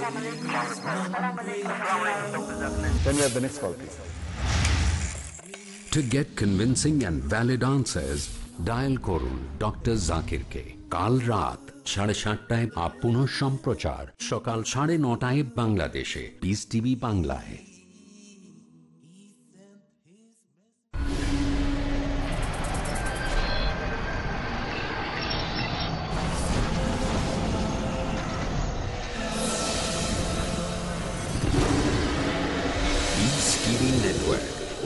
Then we have the next call, please. to get convincing and valid answers. Dial করুন doctor জাকিরকে কাল রাত সাড়ে সাতটায় আপ সম্প্রচার সকাল সাড়ে নটায় বাংলাদেশে বিস টিভি বাংলায়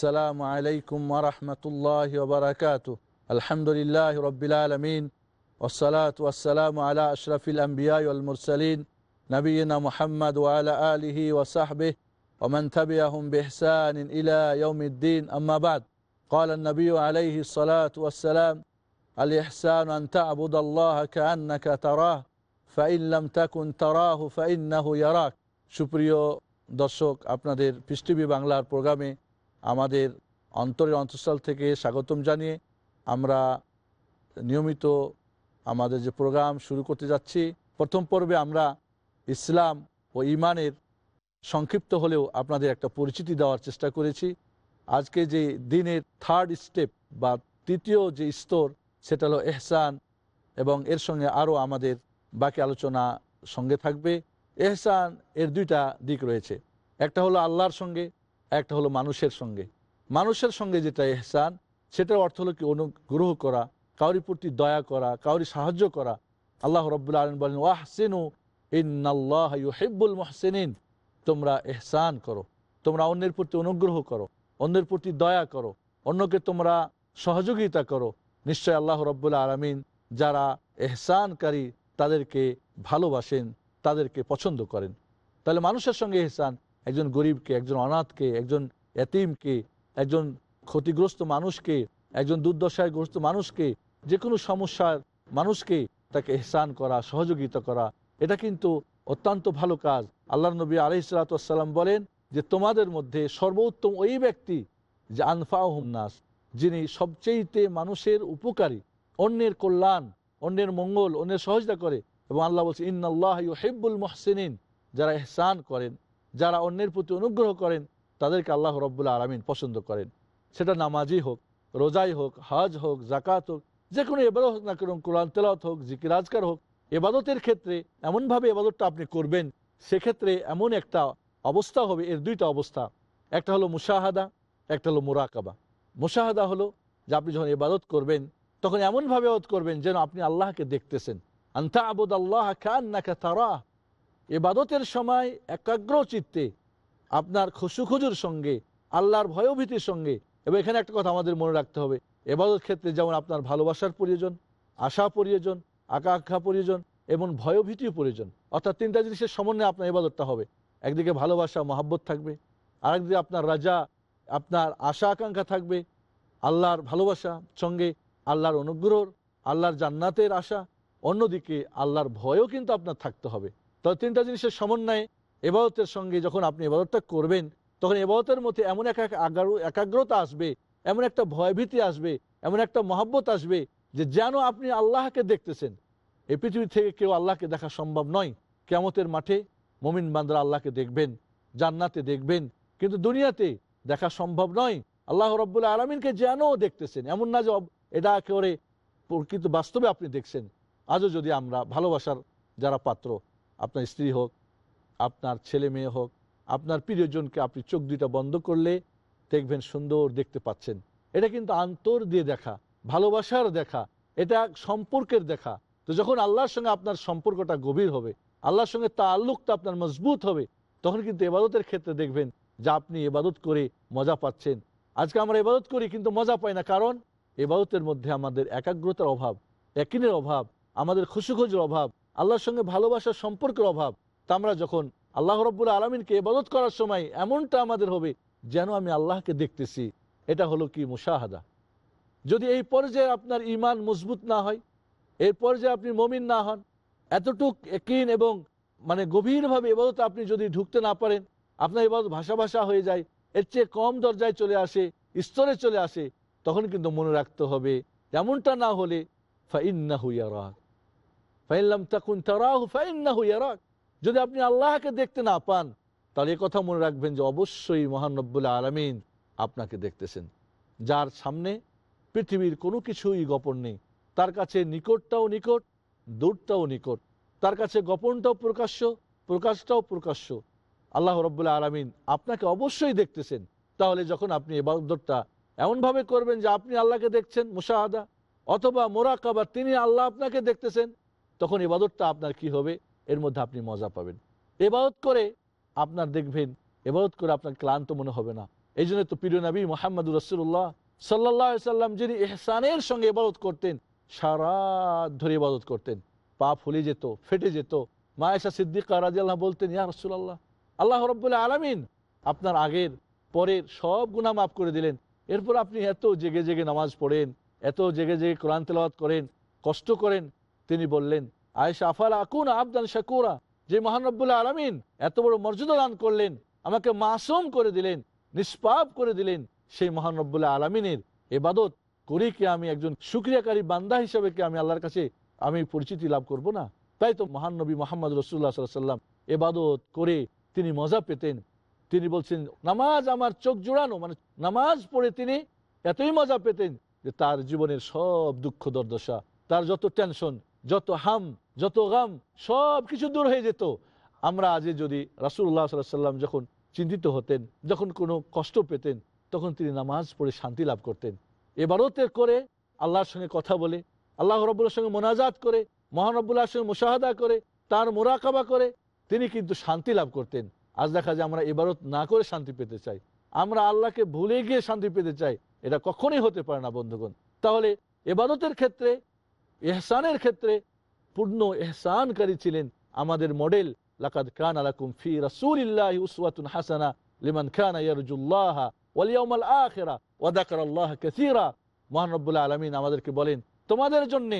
السلام عليكم ورحمة الله وبركاته الحمد لله رب العالمين والصلاة والسلام على أشرف الأنبياء والمرسلين نبينا محمد وعلى آله وصحبه ومن تبعهم بإحسان إلى يوم الدين أما بعد قال النبي عليه الصلاة والسلام الإحسان أن تعبد الله كأنك تراه فإن لم تكن تراه فإنه يراك সুপ্রিয় দর্শক আপনাদের পৃষ্টিভি বাংলার প্রোগ্রামে আমাদের অন্তরের অন্তঃস্থল থেকে স্বাগতম জানিয়ে আমরা নিয়মিত আমাদের যে প্রোগ্রাম শুরু করতে যাচ্ছি। প্রথম পর্বে আমরা ইসলাম ও ইমানের সংক্ষিপ্ত হলেও আপনাদের একটা পরিচিতি দেওয়ার চেষ্টা করেছি। আজকে যে দিনের থার্ড স্টেপ বা তৃতীয় যে স্তর, সেটা হলো এহসান এবং এর সঙ্গে আরও আমাদের বাকি আলোচনা সঙ্গে থাকবে। এহসান এর দুইটা দিক রয়েছে। একটা হলো আল্লাহর সঙ্গে একটা হলো মানুষের সঙ্গে। মানুষের সঙ্গে যেটা এহসান সেটার অর্থ হলো কি অনুগ্রহ করা কাউরি প্রতি দয়া করা কাউরি সাহায্য করা। আল্লাহ রব্বুল্লা আলম বলেন, ওয়াহসিনু ইন্নাল্লাহ মুহসিনিন। তোমরা এহসান করো, তোমরা অন্যের প্রতি অনুগ্রহ করো, অন্যের প্রতি দয়া করো, অন্যকে তোমরা সহযোগিতা করো। নিশ্চয় আল্লাহ রব্বুল্লা আলমিন যারা এহসানকারী তাদেরকে ভালোবাসেন, তাদেরকে পছন্দ করেন। তাহলে মানুষের সঙ্গে এহসান একজন গরিবকে, একজন অনাথকে, একজন এতিমকে, একজন ক্ষতিগ্রস্ত মানুষকে, একজন দুর্দশায় গ্রস্ত মানুষকে, যে কোনো সমস্যার মানুষকে তাকে এহসান করা, সহযোগিতা করা, এটা কিন্তু অত্যন্ত ভালো কাজ। আল্লাহ নবী আলহিসাল্লাম বলেন যে, তোমাদের মধ্যে সর্বোত্তম ওই ব্যক্তি যে আনফাহনাস যিনি সবচেয়েতে মানুষের উপকারী, অন্যের কল্যাণ, অন্যের মঙ্গল, অন্যের সহযোগিতা করে। এবং আল্লাহ বলছে ইন্নআল্লাহ হেব্বুল মহসিন যারা এহসান করেন। যারা অন্যের প্রতি অনুগ্রহ করেন, তাদেরকে আল্লাহ রব্বুল্লা আলমিন পছন্দ করেন। সেটা নামাজি হোক, রোজাই হোক, হজ হোক জাকাত হোক, যে কোনো এবাদত হোক না কেন, কোরআন তেলাওত হোক জিকিরাজকার হোক, এবাদতের ক্ষেত্রে এমনভাবে এবাদতটা আপনি করবেন, সেক্ষেত্রে এমন একটা অবস্থা হবে, এর দুইটা অবস্থা। একটা হলো মুশাহাদা, একটা হলো মুরাকাবা। মুশাহাদা হলো যে আপনি যখন এবাদত করবেন, তখন এমনভাবে এবাদত করবেন যেন আপনি আল্লাহকে দেখতেছেন। আন্তা আবুদ আল্লাহ খান না তারা এবাদতের সময় একাগ্র চিত্তে আপনার খুশুখুজুর সঙ্গে, আল্লাহর ভয়ভীতির সঙ্গে, এবং এখানে একটা কথা আমাদের মনে রাখতে হবে। এবাদত ক্ষেত্রে যেমন আপনার ভালোবাসার প্রয়োজন, আশা প্রয়োজন, আকাঙ্ক্ষা প্রয়োজন, এবং ভয়ভীতিও প্রয়োজন। অর্থাৎ তিনটা জিনিসের সমন্বয়ে আপনার এবাদতটা হবে। একদিকে ভালোবাসা, মহাব্বত থাকবে। আরেকদিকে আপনার রাজা, আপনার আশা, আকাঙ্ক্ষা থাকবে। আল্লাহর ভালোবাসা সঙ্গে আল্লাহর অনুগ্রহ, আল্লাহর জান্নাতের আশা। অন্যদিকে আল্লাহর ভয়ও কিন্তু আপনার থাকতে হবে। তবে তিনটা জিনিসের সমন্বয়ে এবাদতের সঙ্গে যখন আপনি এবাদতটা করবেন, তখন এবাদতের মধ্যে এমন এক একাগ্রতা আসবে, এমন একটা ভয়ভীতি আসবে, এমন একটা মহাব্বত আসবে যে যেন আপনি আল্লাহকে দেখতেছেন। এই পৃথিবী থেকে কেউ আল্লাহকে দেখা সম্ভব নয়। কেমতের মাঠে মমিন বান্দরা আল্লাহকে দেখবেন, জান্নাতে দেখবেন, কিন্তু দুনিয়াতে দেখা সম্ভব নয়। আল্লাহ রব্বুল্লাহ আলমিনকে যেন দেখতেছেন, এমন না যে এটা করে প্রকৃত বাস্তবে আপনি দেখছেন। আজও যদি আমরা ভালোবাসার যারা পাত্র আপনার স্ত্রী হোক, আপনার ছেলে মেয়ে হোক, আপনার প্রিয়জনকে আপনি চোখ দুইটা বন্ধ করলে দেখবেন সুন্দর দেখতে পাচ্ছেন। এটা কিন্তু আন্তর দিয়ে দেখা, ভালোবাসার দেখা, এটা সম্পর্কের দেখা। তো যখন আল্লাহর সঙ্গে আপনার সম্পর্কটা গভীর হবে, আল্লাহর সঙ্গে তাল্লুকটা আপনার মজবুত হবে, তখন কিন্তু এবাদতের ক্ষেত্রে দেখবেন যে আপনি এবাদত করে মজা পাচ্ছেন। আজকে আমরা এবাদত করি কিন্তু মজা পাই না, কারণ এবাদতের মধ্যে আমাদের একাগ্রতার অভাব, একিনের অভাব, আমাদের খুশুখুজুর অভাব আল্লাহর সঙ্গে ভালোবাসার সম্পর্কের অভাব, তা আমরা যখন আল্লাহ রব্বুল্লা আলমিনকে এবাদত করার সময় এমনটা আমাদের হবে যেন আমি আল্লাহকে দেখতেছি, এটা হলো কি মুশাহাদা। যদি এই পর্যায়ে আপনার ইমান মজবুত না হয়, এর পর্যায়ে আপনি মমিন না হন, এতটুক একিন এবং মানে গভীরভাবে এবাদত আপনি যদি ঢুকতে না পারেন, আপনার এবাদত ভাষা ভাষা হয়ে যায়, এর চেয়ে কম দরজায় চলে আসে, স্তরে চলে আসে, তখন কিন্তু মনে রাখতে হবে, এমনটা না হলে ফাইন্না হুইয়া রাগ তাকুন যদি আপনি আল্লাহকে দেখতে না পান, তাহলে কথা মনে রাখবেন যে অবশ্যই মহানব্বুল্লাহ আলমিন আপনাকে দেখতেছেন। যার সামনে পৃথিবীর কোনো কিছুই গোপন নেই। তার কাছে নিকটটাও নিকট, দূরটাও নিকট। তার কাছে গোপনটাও প্রকাশ্য, প্রকাশটাও প্রকাশ্য। আল্লাহ রব্বুল্লাহ আলমিন আপনাকে অবশ্যই দেখতেছেন। তাহলে যখন আপনি এবাদতটা এমনভাবে করবেন যে আপনি আল্লাহকে দেখছেন, মুশাহাদা, অথবা মোরাকাবা, তিনি আল্লাহ আপনাকে দেখতেছেন তখন এবাদতটা আপনার কি হবে? এর মধ্যে আপনি মজা পাবেন। এবাদত করে আপনার দেখবেন, এবাদত করে আপনার ক্লান্ত মনে হবে না। এই জন্য তো প্রিয় নবী মোহাম্মদুর রসুল্লাহ সাল্লাহ সাল্লাম যিনি এহসানের সঙ্গে ইবাদত করতেন, সারা ধরে ইবাদত করতেন। পা ফুলে যেত, ফেটে যেত। মায়েশা সিদ্দিকা রাজি আল্লাহ বলতেন, ইয়া রসুল্লাহ আল্লাহ রব্বুল্লাহ আলমিন আপনার আগের, পরের সব গুণা মাফ করে দিলেন। এরপর আপনি এত জেগে জেগে নামাজ পড়েন, এত জেগে জেগে কোরআন তেলাওয়াত করেন, কষ্ট করেন তিনি বললেন, আয়েশা, আফাল আকুন আবদান শাকুরা? যে মহানব্বুল্লাহ আলমিন এত বড় মর্যাদা দান করলেন, আমাকে মাসুম করে দিলেন, নিষ্পাপ করে দিলেন, সেই মহানব্বুল্লাহ আলমিনের এবাদত করে কি আমি একজন সুক্রিয়াকারী বান্দা হিসাবে কি আমি আল্লাহর কাছে আমি পরিচিতি লাভ করব না? তাই তো মহানবী মোহাম্মদ রসুল্লাহ সাল্লাম এবাদত করে তিনি মজা পেতেন। তিনি বলছেন, নামাজ আমার চোখ জোড়ানো মানে নামাজ পড়ে তিনি এতই মজা পেতেন যে তার জীবনের সব দুঃখ, দুর্দশা, তার যত টেনশন যত হাম, যত গাম সব কিছু দূর হয়ে যেত। আমরা আজে যদি রাসুল্লাহ সাল্লাম যখন চিন্তিত হতেন, যখন কোনো কষ্ট পেতেন, তখন তিনি নামাজ পড়ে শান্তি লাভ করতেন। এবারতে করে আল্লাহর সঙ্গে কথা বলে, আল্লাহ রব্বুল্লার সঙ্গে মোনাজাত করে মহানব্বুল্লাহর সঙ্গে মুশাহাদা করে, তার মোরাকাবা করে, তিনি কিন্তু শান্তি লাভ করতেন। আজ দেখা যায় আমরা এবারত না করে শান্তি পেতে চাই। আমরা আল্লাহকে ভুলে গিয়ে শান্তি পেতে চাই। এটা কখনই হতে পারে না, বন্ধুগণ। তাহলে এবাদতের ক্ষেত্রে এহসানের ক্ষেত্রে পূর্ণ এহসানকারী ছিলেন আমাদের মডেল। লাকাদ খান আলাকুম ফি রাসূলিল্লাহি উসওয়াতুন হাসানা লিমান খানা ইয়ারজুল্লাহ ওয়াল ইয়াউমাল আখিরা ওয়া যাকারাল্লাহ কাসীরা। মহান রব্বুল আলামিন আমাদেরকে বলেন, তোমাদের জন্য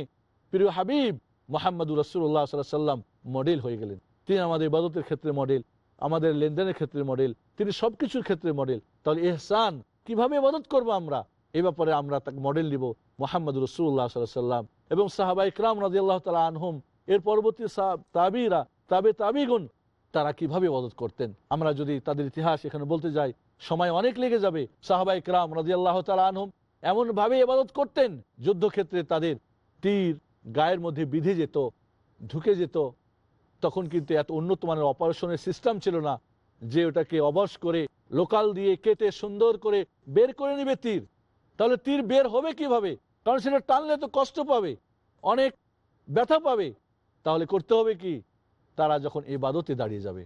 প্রিয় হাবিব মোহাম্মদুর আলাইহি সাল্লাম মডেল হয়ে গেলেন। তিনি আমাদের ইবাদতের ক্ষেত্রে মডেল, আমাদের লেনদেনের ক্ষেত্রে মডেল, তিনি সবকিছুর ক্ষেত্রে মডেল। তাহলে এহসান, কীভাবে ইবাদত করব আমরা? এই ব্যাপারে আমরা তাকে মডেল নিব মোহাম্মদ রসুল্লাহ সাল্লাম এবং সাহাবা ইকরাম রাজি আল্লাহ তালা আনহুম, এর পরবর্তী তাবিরা, তাবে তাবিগুন, তারা কীভাবে ইবাদত করতেন? আমরা যদি তাদের ইতিহাস এখানে বলতে যাই, সময় অনেক লেগে যাবে। সাহাবা ইকরাম রাজি আল্লাহ তালা আনহুম এমনভাবে ইবাদত করতেন, যুদ্ধক্ষেত্রে তাদের তীর গায়ের মধ্যে বিধে যেত, ঢুকে যেত। তখন কিন্তু এত উন্নত মানের অপারেশনের সিস্টেম ছিল না যে ওটাকে অবশ করে লোকাল দিয়ে কেটে সুন্দর করে বের করে নেবে তীর। তাহলে তীর বের হবে কীভাবে? কারণ সেটা টানলে তো কষ্ট পাবে, অনেক ব্যথা পাবে। তাহলে করতে হবে কি? তারা যখন এবাদতে দাঁড়িয়ে যাবে,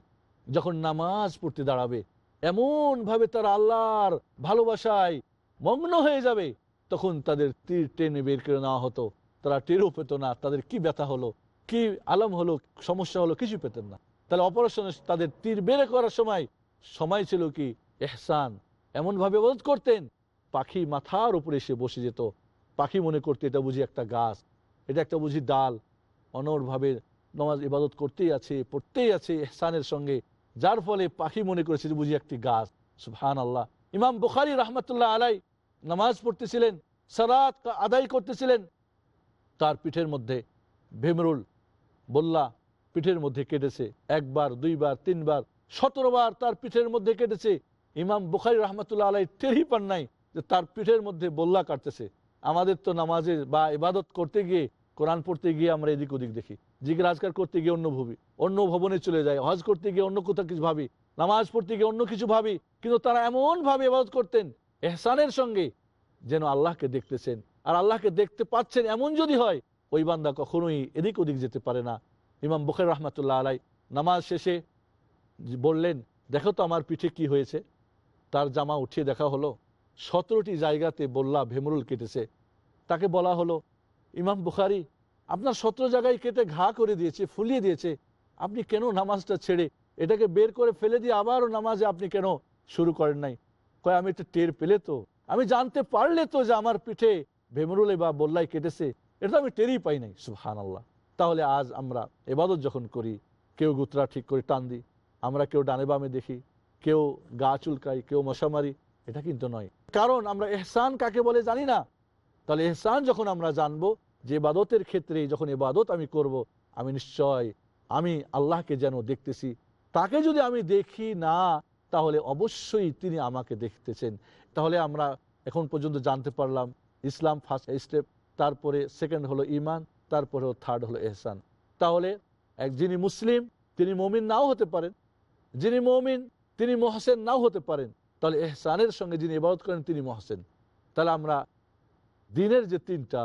যখন নামাজ পড়তে দাঁড়াবে, এমনভাবে তারা আল্লাহর ভালোবাসায় মগ্ন হয়ে যাবে, তখন তাদের তীর টেনে বের করে নেওয়া হতো। তারা টেরও পেত না, তাদের কি ব্যথা হলো, কি আলম হলো, সমস্যা হলো, কিছু পেতেন না। তাহলে অপারেশনে তাদের তীর বেড়ে করার সময় সময় ছিল কি? এহসান, এমনভাবে বোধ করতেন, পাখি মাথার উপরে এসে বসে যেত পাখি মনে করতে এটা বুঝি একটা গাছ, এটা একটা বুঝি ডাল। অনড়ভাবে নমাজ ইবাদত করতেই আছে, পড়তেই আছে এহসানের সঙ্গে। যার ফলে পাখি মনে করেছে বুঝি একটি গাছ। সুহান আল্লাহ ইমাম বুখারি রহমতুল্লাহ আলাই নামাজ পড়তেছিলেন সারাত আদায় করতেছিলেন। তার পিঠের মধ্যে ভেমরুল বললা পিঠের মধ্যে কেটেছে, একবার, দুইবার, তিনবার সতেরো বার তার পিঠের মধ্যে কেটেছে। ইমাম বুখারি রহমতুল্লাহ আলাই টেরই পান নাই যে তার পিঠের মধ্যে বল্লা কাটতেছে। আমাদের তো নামাজে বা ইবাদত করতে গিয়ে, কোরআন পড়তে গিয়ে আমরা এদিক ওদিক দেখি। জিজ্ঞের আজকার করতে গিয়ে অন্য ভাবি, অন্য ভবনে চলে যায় হজ করতে গিয়ে অন্য কোথাও কিছু ভাবি, নামাজ পড়তে গিয়ে অন্য কিছু ভাবি, কিন্তু তারা এমন ভাবে ইবাদত করতেন, এহসানের সঙ্গে যেন আল্লাহকে দেখতেছেন। আর আল্লাহকে দেখতে পাচ্ছেন এমন যদি হয়, ওই বান্দা কখনোই এদিক ওদিক যেতে পারে না। ইমাম বুখার রহমতুল্লাহ আলাই নামাজ শেষে বললেন, দেখো তো আমার পিঠে কি হয়েছে? তার জামা উঠিয়ে দেখা হলো। সতেরোটি জায়গাতে বললা ভেমরুল কেটেছে। তাকে বলা হলো, ইমাম বুখারি, আপনার সতেরো জায়গায় কেটে ঘা করে দিয়েছে, ফুলিয়ে দিয়েছে। আপনি কেন নামাজটা ছেড়ে এটাকে বের করে ফেলে দিয়ে আবারও নামাজে আপনি কেন শুরু করেন নাই? কয়, আমি একটু টের পেলে তো। আমি জানতে পারলে তো যে আমার পিঠে ভেমরুলে বা বল্লাই কেটেছে। এটা তো আমি টেরই পাই নাই। সুহান আল্লাহ তাহলে আজ আমরা এবাদত যখন করি, কেউ গুতরা ঠিক করে টান দিই, আমরা কেউ ডানে বামে দেখি, কেউ গা চুলকাই, কেউ মশা মারি, এটা কিন্তু নয়। কারণ আমরা এহসান কাকে বলে জানি না? তাহলে এহসান যখন আমরা জানব যে ইবাদতের ক্ষেত্রে যখন ইবাদত আমি করব, আমি নিশ্চয়, আমি আল্লাহকে যেন দেখতেছি, তাকে যদি আমি দেখি না, তাহলে অবশ্যই তিনি আমাকে দেখতেছেন। তাহলে আমরা এখন পর্যন্ত জানতে পারলাম, ইসলাম ফার্স্ট স্টেপ তারপরে সেকেন্ড হলো ইমান তারপরে থার্ড হলো এহসান। তাহলে এক যিনি মুসলিম, তিনি মমিন নাও হতে পারেন। যিনি মমিন, তিনি মহসেন নাও হতে পারেন। তাহলে এহসানের সঙ্গে যিনি ইবাদত করেন, তিনি মহসেন। তাহলে আমরা দিনের যে তিনটা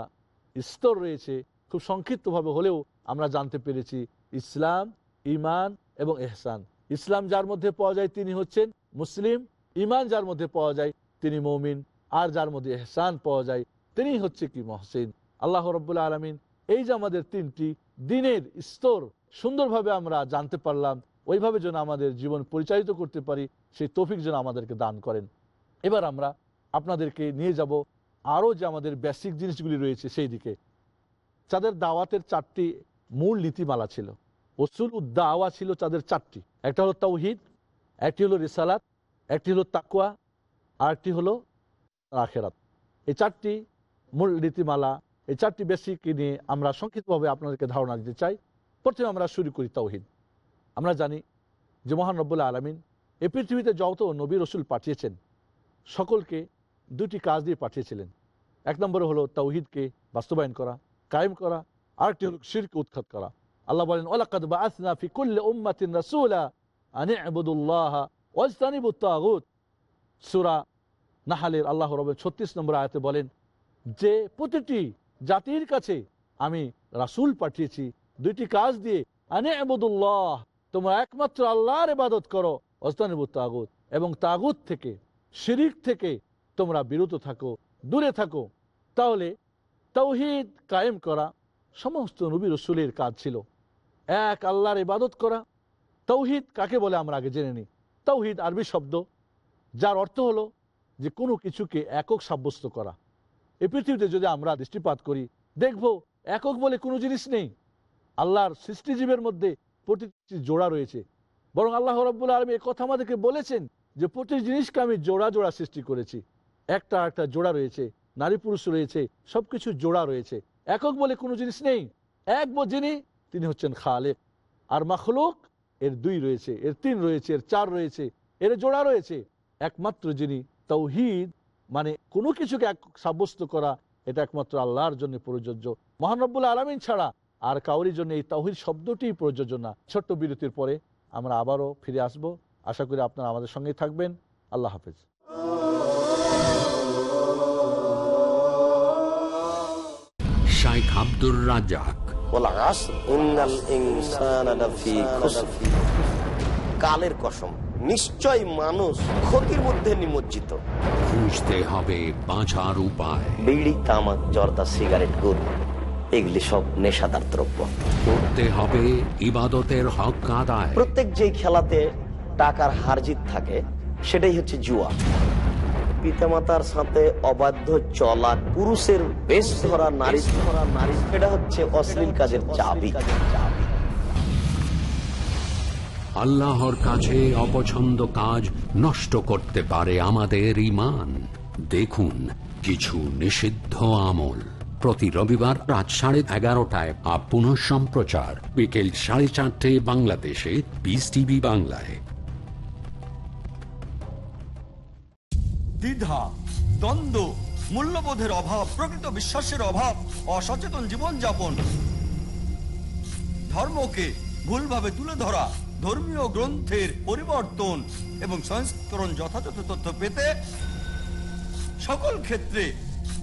স্তর রয়েছে, খুব সংক্ষিপ্তভাবে হলেও আমরা জানতে পেরেছি ইসলাম ইমান এবং এহসান। ইসলাম যার মধ্যে পাওয়া যায় তিনি হচ্ছেন মুসলিম ইমান যার মধ্যে পাওয়া যায় তিনি মৌমিন, আর যার মধ্যে এহসান পাওয়া যায় তিনি হচ্ছে কি মহসেন। আল্লাহ রব্বুল্লা আলমিন এই যে আমাদের তিনটি দিনের স্তর সুন্দরভাবে আমরা জানতে পারলাম, ওইভাবে যেন আমাদের জীবন পরিচালিত করতে পারি সেই তৌফিক যেন আমাদেরকে দান করেন। এবার আমরা আপনাদেরকে নিয়ে যাব আরও যে আমাদের বেসিক জিনিসগুলি রয়েছে সেই দিকে। যাদের দাওয়াতের চারটি মূল নীতিমালা ছিল। ওসুল উদ্দাওয়া ছিল তাদের চারটি। একটা হলো তৌহিদ একটি হলো রিসালাত, একটি হলো তাকুয়া আর একটি হলো আখেরাত। এই চারটি মূল নীতিমালা, এই চারটি বেসিক নিয়ে আমরা সংক্ষিপ্তভাবে আপনাদেরকে ধারণা দিতে চাই। প্রথমে আমরা শুরু করি তৌহিদ আমরা জানি যে মহান রব্বুল্লাহ আলমিন এ পৃথিবীতে যত নবী রসুল পাঠিয়েছেন, সকলকে দুটি কাজ দিয়ে পাঠিয়েছিলেন। এক নম্বরে হলো তৌহিদকে বাস্তবায়ন করা, কায়েম করা, আরেকটি হলো শিরকে উৎখাত করা। আল্লাহ বলেন তাগুত। নাহালের আল্লাহ রবের 36 নম্বর আয়তে বলেন, যে প্রতিটি জাতির কাছে আমি রাসূল পাঠিয়েছি, দুইটি কাজ দিয়ে আনে ইবুদুল্লাহ, তোমরা একমাত্র আল্লাহর ইবাদত করো ওয়াজতানিবুত তাগুত এবং তাগুত থেকে, শিরিক থেকে তোমরা বিরত থাকো, দূরে থাকো। তাহলে তৌহিদ কায়েম করা সমস্ত নবী রসুলের কাজ ছিল। এক আল্লাহর ইবাদত করা। তৌহিদ কাকে বলে আমরা আগে জেনে নিই? তৌহিদ আরবি শব্দ, যার অর্থ হলো যে কোনো কিছুকে একক সাব্যস্ত করা। এই পৃথিবীতে যদি আমরা দৃষ্টিপাত করি, দেখব একক বলে কোনো জিনিস নেই। আল্লাহর সৃষ্টিজীবের মধ্যে প্রতিটি জোড়া রয়েছে। বরং আল্লাহ রব্বুল আলমী এই কথা আমাদেরকে বলেছেন যে প্রতি জিনিসকে আমি জোড়া জোড়া সৃষ্টি করেছি। একটা একটা জোড়া রয়েছে, নারী পুরুষ রয়েছে, সবকিছু জোড়া রয়েছে। একক বলে কোনো জিনিস নেই। এক যিনি, তিনি হচ্ছেন খালেক। আর মাখলুক, এর দুই রয়েছে, এর তিন রয়েছে, এর চার রয়েছে, এর জোড়া রয়েছে। একমাত্র যিনি তৌহিদ মানে কোনো কিছুকে এক সাব্যস্ত করা, এটা একমাত্র আল্লাহর জন্য প্রযোজ্য। মহানব্বুল আলমিন ছাড়া আর কাউরির জন্য এই তৌহিদ শব্দটি প্রযোজ্য না। ছোট্ট বিরতির পরে আমরা আবারও ফিরে আসব। আশা করি আপনারা আমাদের সঙ্গেই থাকবেন। আল্লাহ হাফেজ। শাইখ আব্দুর রাজাক কালের কসম নিশ্চয় মানুষ ক্ষতির মধ্যে নিমজ্জিত। খুঁজতে হবে বাঁচার উপায়। বিড়ি তামাক জর্দা সিগারেট গুড়। এগুলি সব নেশাদার দ্রব্য। করতে হবে ইবাদতের হক প্রত্যেক যেই খেলাতে টাকার হারজিত থাকে সেটাই হচ্ছে জুয়া। পিতামাতার সাথে অবাধ্য চলা পুরুষের বেশ ধরা নারী ধরা নারী এটা হচ্ছে অশ্লীল কাজের চাবি। আল্লাহর কাছে অপছন্দ কাজ নষ্ট করতে পারে আমাদের ইমান দেখুন কিছু নিষিদ্ধ আমল। প্রতি রবিবার রাত সাড়ে এগারোটায় আপ পুনঃ সম্প্রচার। বিকেল সাড়ে চারটে বাংলাদেশে বিস টিভি বাংলায়। দ্বিধা, দ্বন্দ্ব, মূল্যবোধের অভাব, প্রকৃত বিশ্বাসের অভাব, অসচেতন জীবনযাপন। ধর্মকে ভুলভাবে তুলে ধরা, ধর্মীয় গ্রন্থের পরিবর্তন এবং সংস্করণ যথাযথ তথ্য পেতে সকল ক্ষেত্রে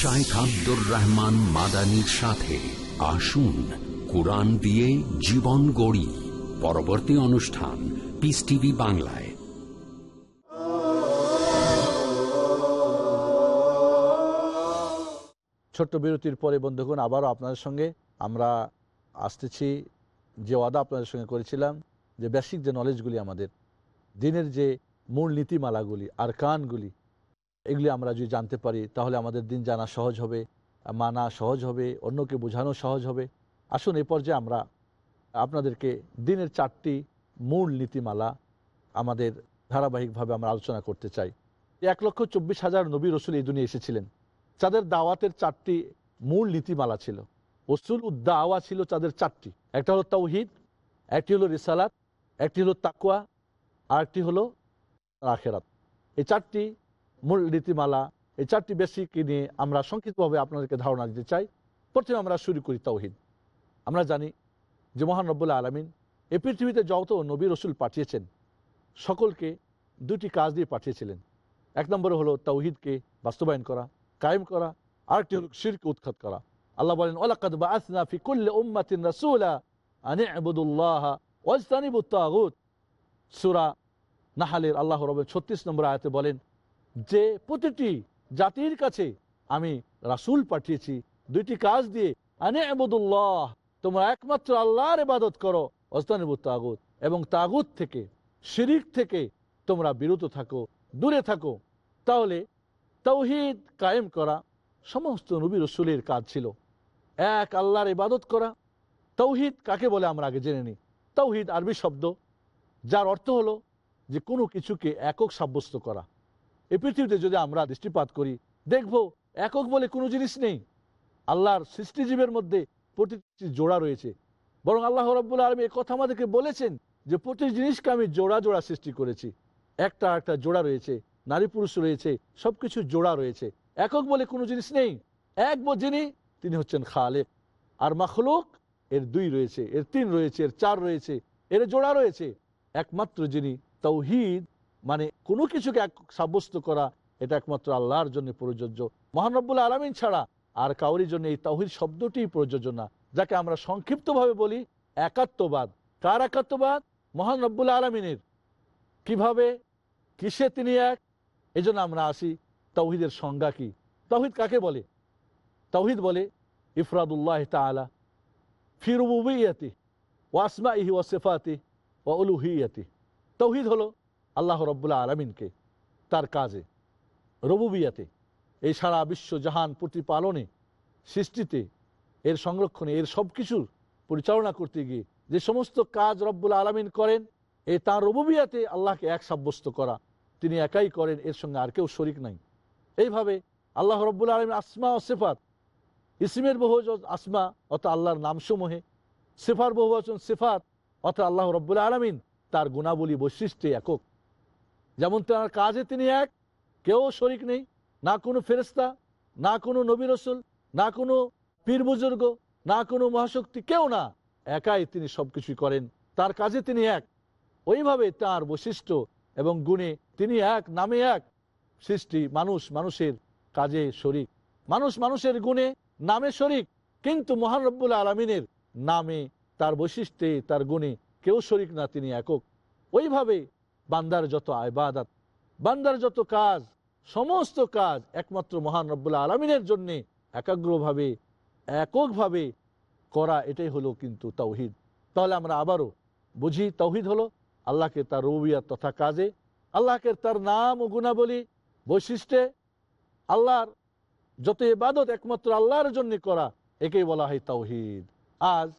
শাইখ আব্দুর রহমান মাদানির সাথে আসুন কোরআন দিয়ে জীবন গড়ি। পরবর্তী অনুষ্ঠান পিস টিভি বাংলায়। ছোট্ট বিরতির পরে বন্ধুগণ, আবারও আপনাদের সঙ্গে আমরা আসতেছি। যে ওয়াদা আপনাদের সঙ্গে করেছিলাম, যে বেসিক যে নলেজগুলি আমাদের, দিনের যে মূল নীতিমালাগুলি আর কানগুলি এগুলি আমরা যদি জানতে পারি, তাহলে আমাদের দিন জানা সহজ হবে, মানা সহজ হবে, অন্যকে বোঝানো সহজ হবে। আসুন এই পর্যায়ে আমরা আপনাদেরকে দিনের চারটি মূল নীতিমালা আমাদের ধারাবাহিকভাবে আমরা আলোচনা করতে চাই। এক লক্ষ চব্বিশ হাজার নবী রসুল এই দুনিয়া এসেছিলেন। তাদের দাওয়াতের চারটি মূল নীতিমালা ছিল। ওসুল উদ্দাওয়া ছিল তাদের চারটি। একটা হলো তৌহিদ একটি হলো রিসালাত, একটি হলো তাকুয়া আর একটি হলো আখেরাত। এই চারটি মূল নীতিমালা এই চারটি বেসিক নিয়ে আমরা সংক্ষিপ্তভাবে আপনাদেরকে ধারণা দিতে চাই। প্রথমে আমরা শুরু করি তৌহিদ আমরা জানি যে মহান রব্বুল্লাহ আলমিন এই পৃথিবীতে যত নবী রসুল পাঠিয়েছেন, সকলকে দুটি কাজ দিয়ে পাঠিয়েছিলেন। এক নম্বরে হলো তৌহিদকে বাস্তবায়ন করা, কায়েম করা, আরেকটি হলো শিরকে উৎখাত করা। আল্লাহ বলেন ওলাকাদ বা আসনা কুল্লি উম্মাতিন রাসূলা আন ইবুদুল্লাহ ওয়াজতানিবুত তাগুত। সূরা নাহালের আল্লাহ রাব্বুল 36 নম্বর আয়াতে বলেন যে প্রতিটি জাতির কাছে আমি রাসূল পাঠিয়েছি, দুইটি কাজ দিয়ে। আনে আবুদুল্লাহ তোমরা একমাত্র আল্লাহর ইবাদত করো ওয়াজতানিবুত তাগুত। এবং তাগুত থেকে, শিরিক থেকে তোমরা বিরত থাকো, দূরে থাকো। তাহলে তৌহিদ কায়েম করা সমস্ত নবী রসুলের কাজ ছিল। এক, আল্লাহর ইবাদত করা। তৌহিদ কাকে বলে আমরা আগে জেনে নিই? তৌহিদ আরবি শব্দ, যার অর্থ হলো যে কোনো কিছুকে একক সাব্যস্ত করা। এই পৃথিবীতে যদি আমরা দৃষ্টিপাত করি, দেখব একক বলে কোনো জিনিস নেই। আল্লাহর সৃষ্টিজীবের মধ্যে প্রতিটি জোড়া রয়েছে। বরং আল্লাহ রব্বুল আলমী কথা আমাদেরকে বলেছেন যে প্রতি জিনিসকে আমি জোড়া জোড়া সৃষ্টি করেছি। একটা একটা জোড়া রয়েছে, নারী পুরুষ রয়েছে, সবকিছু জোড়া রয়েছে। একক বলে কোনো জিনিস নেই। এক যিনি, তিনি হচ্ছেন খালেক। আর মাখলুক, এর দুই রয়েছে, এর তিন রয়েছে, এর চার রয়েছে, এর জোড়া রয়েছে। একমাত্র যিনি, তৌহিদ মানে কোনো কিছুকে এক সাব্যস্ত করা, এটা একমাত্র আল্লাহর জন্য প্রযোজ্য। মহানব্বুল আলমিন ছাড়া আর কাউরির জন্য এই তৌহিদ শব্দটি প্রযোজ্য না, যাকে আমরা সংক্ষিপ্তভাবে বলি একাত্মবাদ। কার একাত্মবাদ? মহান রব্বুল আলমিনের। কীভাবে? কিসে তিনি এক? এই জন্য আমরা আসি তৌহিদের সংজ্ঞা কি? তৌহিদ কাকে বলে? তৌহিদ বলে, ইফরাদুল্লাহ তালা ফিরুবিয়াতি ওয়াসমা ইহি ওয়াসেফাতি ও উলুহিয়াতি তৌহিদ হলো আল্লাহ রব্বুল্লাহ আলমিনকে তার কাজে, রবুবিয়াতে, এই সারা বিশ্ব জাহান প্রতিপালনে, সৃষ্টিতে, এর সংরক্ষণে, এর সব কিছুর পরিচালনা করতে গিয়ে যে সমস্ত কাজ রব্বুল আলমিন করেন এই তাঁর রবুবিয়াতে আল্লাহকে এক সাব্যস্ত করা, তিনি একাই করেন, এর সঙ্গে আর কেউ শরিক নাই। এইভাবে আল্লাহ রব্বুল আলমিন আসমা ও সেফাত, ইসিমের বহু আসমা অত আল্লাহর নামসমূহে, সেফার বহু বচন সেফাত অর্থ আল্লাহ রব্বুল আলমিন তার গুণাবলী বৈশিষ্ট্যে একক। যেমন তার কাজে তিনি এক, কেউ শরিক নেই, না কোনো ফেরেস্তা না কোনো নবী রসুল, না কোনো পীর বুজুর্গ, না কোনো মহাশক্তি, কেউ না। একাই তিনি সব কিছুই করেন, তার কাজে তিনি এক। ওইভাবে তার বৈশিষ্ট্য এবং গুণে তিনি এক, নামে এক। সৃষ্টি মানুষ মানুষের কাজে শরিক। মানুষ মানুষের গুণে নামে শরিক, কিন্তু মহান রব্বুল আলমিনের নামে তার বৈশিষ্ট্যে, তার গুণে কেউ শরিক না, তিনি একক। ওইভাবে বান্দার যত আয়বাদাত বান্দার যত কাজ, সমস্ত কাজ একমাত্র মহান রব্বুল আলমিনের জন্যে একাগ্রভাবে, এককভাবে করা, এটাই হলো কিন্তু তৌহিদ তাহলে আমরা আবারও বুঝি তৌহিদ হলো আল্লাহকে তার রবিয়াত তথা কাজে, আল্লাহকে তার নাম ও গুণাবলী, বৈশিষ্ট্যে আল্লাহর যত ইবাদত একমাত্র আল্লাহর জন্য করা, একেই বলা হয় তৌহিদ আজ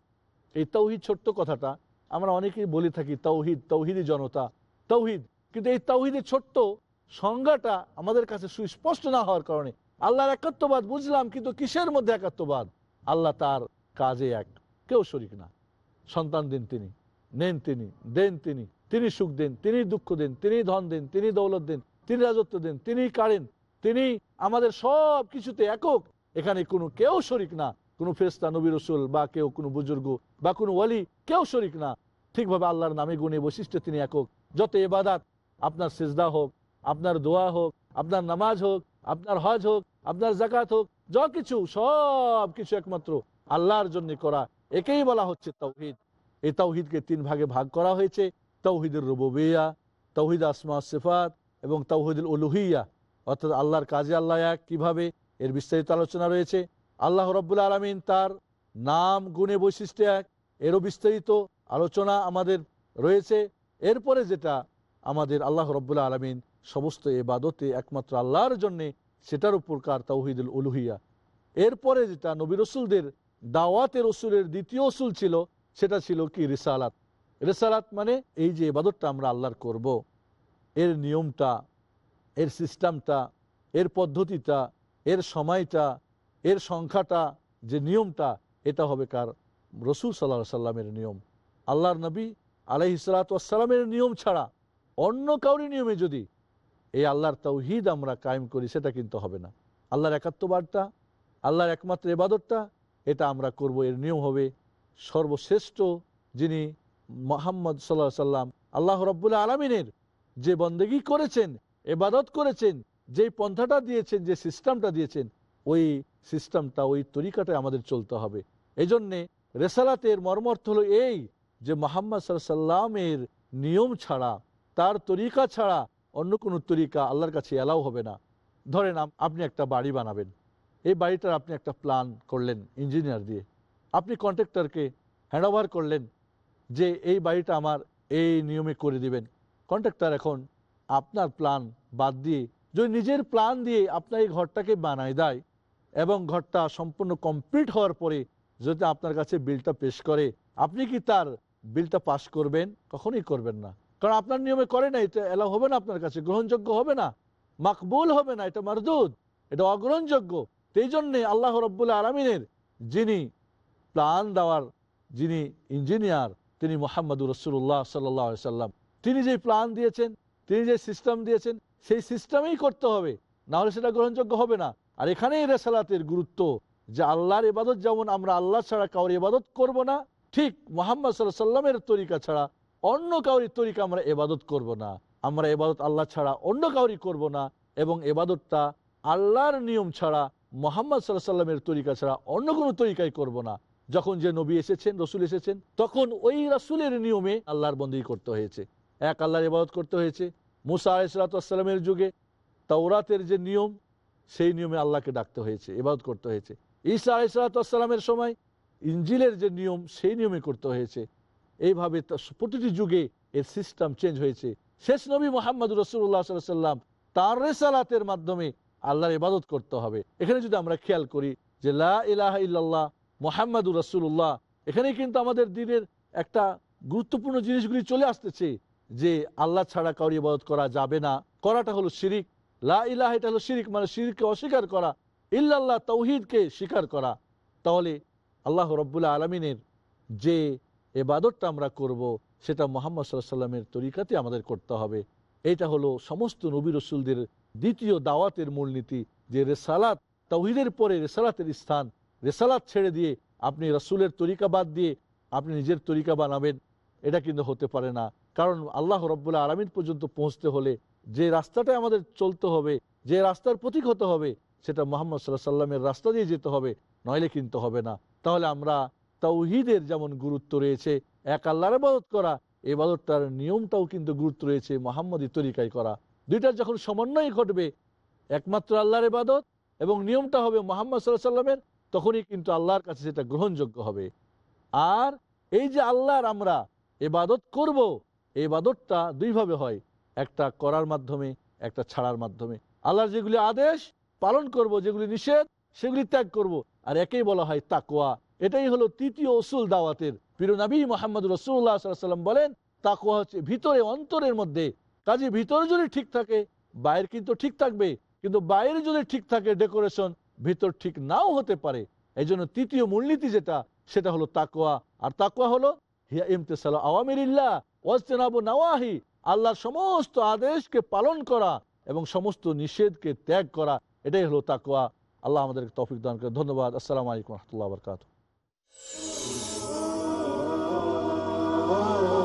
এই তৌহিদ ছোট্ট কথাটা আমরা অনেকেই বলে থাকি তৌহিদ তৌহিদি জনতা। তৌহিদ। কিন্তু এই তৌহিদের ছোট্ট সংজ্ঞাটা আমাদের কাছে সুস্পষ্ট না হওয়ার কারণে আল্লাহর একাত্মবাদ বুঝলাম, কিন্তু কিসের মধ্যে একাত্মবাদ আল্লাহ তার কাজে এক। কেউ শরিক না। সন্তান দেন তিনি, নেন তিনি, দেন তিনি। তিনি সুখ দেন, তিনি দুঃখ দেন, তিনি ধন দেন, তিনি দৌলত দেন, তিনি রাজত্ব দেন, তিনি কারেন, তিনি আমাদের সব কিছুতে একক। এখানে কোনো কেউ শরিক না, কোনো ফেস্তা নবী রসুল বা কেউ কোনো বুজুর্গ বা কোনো ওয়ালি কেউ শরিক না। ঠিকভাবে আল্লাহর নামে গুণে বৈশিষ্ট্য তিনি একক। যত এবাদাত আপনার সিজদা হোক, আপনার দোয়া হোক, আপনার নামাজ হোক, আপনার হজ হোক, আপনার জাকাত হোক, যা কিছু, সব কিছু একমাত্র আল্লাহর জন্য করা। একেই বলা হচ্ছে তৌহিদ এই তৌহিদকে তিন ভাগে ভাগ করা হয়েছে। তৌহিদুর রুবিয়া তৌহিদ আসমা সিফাত এবং তৌহিদুল উলুহিয়া। অর্থাৎ আল্লাহর কাজে আল্লাহ এক কীভাবে? এর বিস্তারিত আলোচনা রয়েছে। আল্লাহ রব্বুল আলমিন তার নাম, গুণে বৈশিষ্ট্য এক। এরও বিস্তারিত আলোচনা আমাদের রয়েছে। এরপরে যেটা আমাদের আল্লাহ রব্বুল আলমিন সমস্ত এবাদতে একমাত্র আল্লাহর জন্যে, সেটার উপর কার তৌহিদুল উলুহিয়া। এরপরে যেটা নবী রসুলদের দাওয়াতের রসুলের দ্বিতীয় অসুল ছিল, সেটা ছিল কি? রিসালাত। রিসালাত মানে এই যে এবাদতটা আমরা আল্লাহর করব। এর নিয়মটা, এর সিস্টেমটা, এর পদ্ধতিটা, এর সময়টা, এর সংখ্যাটা, যে নিয়মটা, এটা হবে কার? রসুল সাল্লাহ সাল্লামের নিয়ম। আল্লাহর নবী আলহি সালাতামের নিয়ম ছাড়া অন্য কাউরি নিয়মে যদি এই আল্লাহর তৌহিদ আমরা কায়েম করি, সেটা কিন্তু হবে না। আল্লাহর একাত্মবাদটা আল্লাহর একমাত্র এবাদতটা এটা আমরা করব, এর নিয়ম হবে সর্বশ্রেষ্ঠ যিনি মোহাম্মদ সাল্লাহ সাল্লাম আল্লাহ রব্বুল্লাহ আলমিনের যে বন্দেগি করেছেন এবাদত করেছেন, যেই পন্থাটা দিয়েছেন, যে সিস্টেমটা দিয়েছেন, ওই সিস্টেমটা, ওই তরিকাটায় আমাদের চলতে হবে। এই জন্যে রেসালাতের মর্মর্থ হলো এই যে মোহাম্মদ সাল্লামের নিয়ম ছাড়া, তার তরিকা ছাড়া অন্য কোনো তরিকা আল্লাহর কাছে অ্যালাউ হবে না। ধরেন আপনি একটা বাড়ি বানাবেন। এই বাড়িটার আপনি একটা প্ল্যান করলেন ইঞ্জিনিয়ার দিয়ে। আপনি কন্ট্রাক্টরকে হ্যান্ড ওভার করলেন যে, এই বাড়িটা আমার এই নিয়মে করে দিবেন। কন্ট্রাক্টর এখন আপনার প্ল্যান বাদ দিয়ে, যদি নিজের প্ল্যান দিয়ে আপনার এই ঘরটাকে বানায় দেয় এবং ঘরটা সম্পূর্ণ কমপ্লিট হওয়ার পরে যদি আপনার কাছে বিলটা পেশ করে, আপনি কি তার বিলটা পাস করবেন, কখনোই করবেন না। কারণ আপনার নিয়মে করে না, এটা এলাও হবে না আপনার কাছে, গ্রহণযোগ্য হবে না। মাকবুল হবে না, এটা মারদুদ, এটা অগ্রহণযোগ্য। সেই জন্যে আল্লাহ রব্বুল্লাহ আলমিনের যিনি প্লান দেওয়ার, যিনি ইঞ্জিনিয়ার তিনি মোহাম্মদুর রসুল্লাহ সাল্লাহ সাল্লাম। তিনি যে প্ল্যান দিয়েছেন, তিনি যে সিস্টেম দিয়েছেন, সেই সিস্টেমেই করতে হবে। না হলে সেটা গ্রহণযোগ্য হবে না। আর এখানেই রেসালাতের গুরুত্ব যে আল্লাহর ইবাদত যেমন আমরা আল্লাহ ছাড়া কাউর ইবাদত করব না ঠিক মোহাম্মদ সাল্লাহ সাল্লামের তরিকা ছাড়া অন্য কাউরি তরিকা আমরা এবাদত করব না। আমরা এবাদত আল্লাহ ছাড়া অন্য কাউরি করব না এবং এবাদতটা আল্লাহর নিয়ম ছাড়া মোহাম্মদ সাল্লাহ সাল্লামের তরিকা ছাড়া অন্য কোনো তরিকাই করব না। যখন যে নবী এসেছেন, রসুল এসেছেন, তখন ওই রসুলের নিয়মে আল্লাহর বন্দী করতে হয়েছে। এক আল্লাহর ইবাদত করতে হয়েছে। মুসা আলাইসালাতামের যুগে তাওরাতের যে নিয়ম, সেই নিয়মে আল্লাহকে ডাকতে হয়েছে, ইবাদত করতে হয়েছে। ঈসা আলাইসালাতামের সময় ইঞ্জিলের যে নিয়ম, সেই নিয়মে করতে হয়েছে। এইভাবে প্রতিটি যুগে এর সিস্টেম চেঞ্জ হয়েছে। শেষ নবী মোহাম্মদ রসুল্লাহ সাল্লাম তার রেসালাতের মাধ্যমে আল্লাহর ইবাদত করতে হবে। এখানে যদি আমরা খেয়াল করি যে লা ইলাহ ইল্লাল্লাহ রসুল্লাহ এখানে কিন্তু আমাদের দিনের একটা গুরুত্বপূর্ণ জিনিসগুলি চলে আসতেছে যে আল্লাহ ছাড়া কাউরি ইবাদত করা যাবে না। করাটা হলো শিরিক। লা ইলাহ, এটা হলো শিরিক মানে শিরিককে অস্বীকার করা। ইল্লাল্লাহ তৌহিদকে স্বীকার করা। তাহলে আল্লাহ রব্বুল্লাহ আলমিনের যে এবাদতটা আমরা করব, সেটা মোহাম্মদ সাল্লাহ সাল্লামের তরিকাতে আমাদের করতে হবে। এটা হলো সমস্ত নবী রসুলদের দ্বিতীয় দাওয়াতের মূলনীতি, যে রেসালাত তৌহিদের পরে রেসালাতের স্থান, রেসালাত ছেড়ে দিয়ে আপনি রসুলের তরিকা বাদ দিয়ে আপনি নিজের তরিকা বানাবেন, এটা কিন্তু হতে পারে না। কারণ আল্লাহ রব্বুল্লাহ আলমিন পর্যন্ত পৌঁছতে হলে যে রাস্তাটায় আমাদের চলতে হবে, যে রাস্তার প্রতীক হতে হবে সেটা মোহাম্মদ সাল্লাহ সাল্লামের রাস্তা দিয়ে যেতে হবে, নইলে কিন্তু হবে না। তাহলে আমরা তাওহিদের যেমন গুরুত্ব রয়েছে, এক আল্লাহর ইবাদত করা এবাদতটার নিয়মটাও কিন্তু গুরুত্ব রয়েছে মোহাম্মদী তরিকায় করা। দুইটার যখন সমন্বয় ঘটবে, একমাত্র আল্লাহর ইবাদত এবং নিয়মটা হবে মোহাম্মদ সাল্লাহ সাল্লামের তখনই কিন্তু আল্লাহর কাছে সেটা গ্রহণযোগ্য হবে। আর এই যে আল্লাহর আমরা এবাদত করব এবাদতটা দুইভাবে হয়। একটা করার মাধ্যমে, একটা ছাড়ার মাধ্যমে। আল্লাহর যেগুলি আদেশ পালন করব, যেগুলি নিষেধ, সেগুলি ত্যাগ করব। আর একেই বলা হয় তাকোয়া এটাই হলো তৃতীয় অসুল দাওয়াতের। প্রিয় নবী মোহাম্মদ রসুল্লাহ সাল্লাম বলেন তাকোয়া হচ্ছে ভিতরে অন্তরের মধ্যে। কাজে ভিতরে যদি ঠিক থাকে, বাইরে কিন্তু ঠিক থাকবে। কিন্তু বাইরে যদি ঠিক থাকে, ডেকোরেশন ভিতর ঠিক নাও হতে পারে। এই জন্য তৃতীয় মূলনীতি যেটা, সেটা হলো তাকোয়া আর তাকোয়া হলো, হিয়া ইমতেসাল আওয়ামিরিল্লাহ ওয়াজতেনাবু নাওয়াহি, আল্লাহর সমস্ত আদেশকে পালন করা এবং সমস্ত নিষেধকে ত্যাগ করা। এটাই হলো তাকোয়া আল্লাহ আমাদেরকে তৌফিক দান করে ধন্যবাদ। আসসালামু আলাইকুম রহমতুল্লাহ বরকাত Oh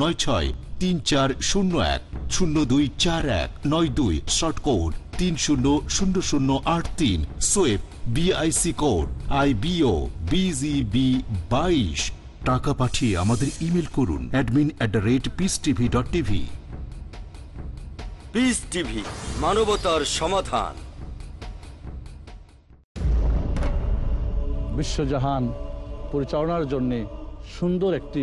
নয় ছয় তিন চার শূন্য এক শূন্য দুই চার এক নয় দুই শর্ট কোড তিন শূন্য শূন্য শূন্য আট তিন সোয়েব BIC code I BO BGB বাইশ। টাকা পাঠিয়ে আমাদের ইমেল করুন admin at the rate peace TV dot TV peace TV মানবতার সমাধান। বিশ্বজাহান পরিচালনার জন্যে সুন্দর একটি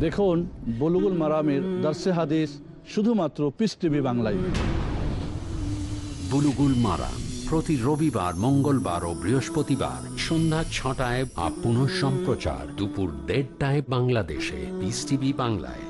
দেখুন, বলুগুল মারামের দার্সে হাদিস শুধুমাত্র পিস টিভি বাংলায়। বুলুগুল মারা প্রতি রবিবার, মঙ্গলবার ও বৃহস্পতিবার সন্ধ্যা ছটায় আপ সম্প্রচার দুপুর দেড়টায় বাংলাদেশে পিস টিভি বাংলায়।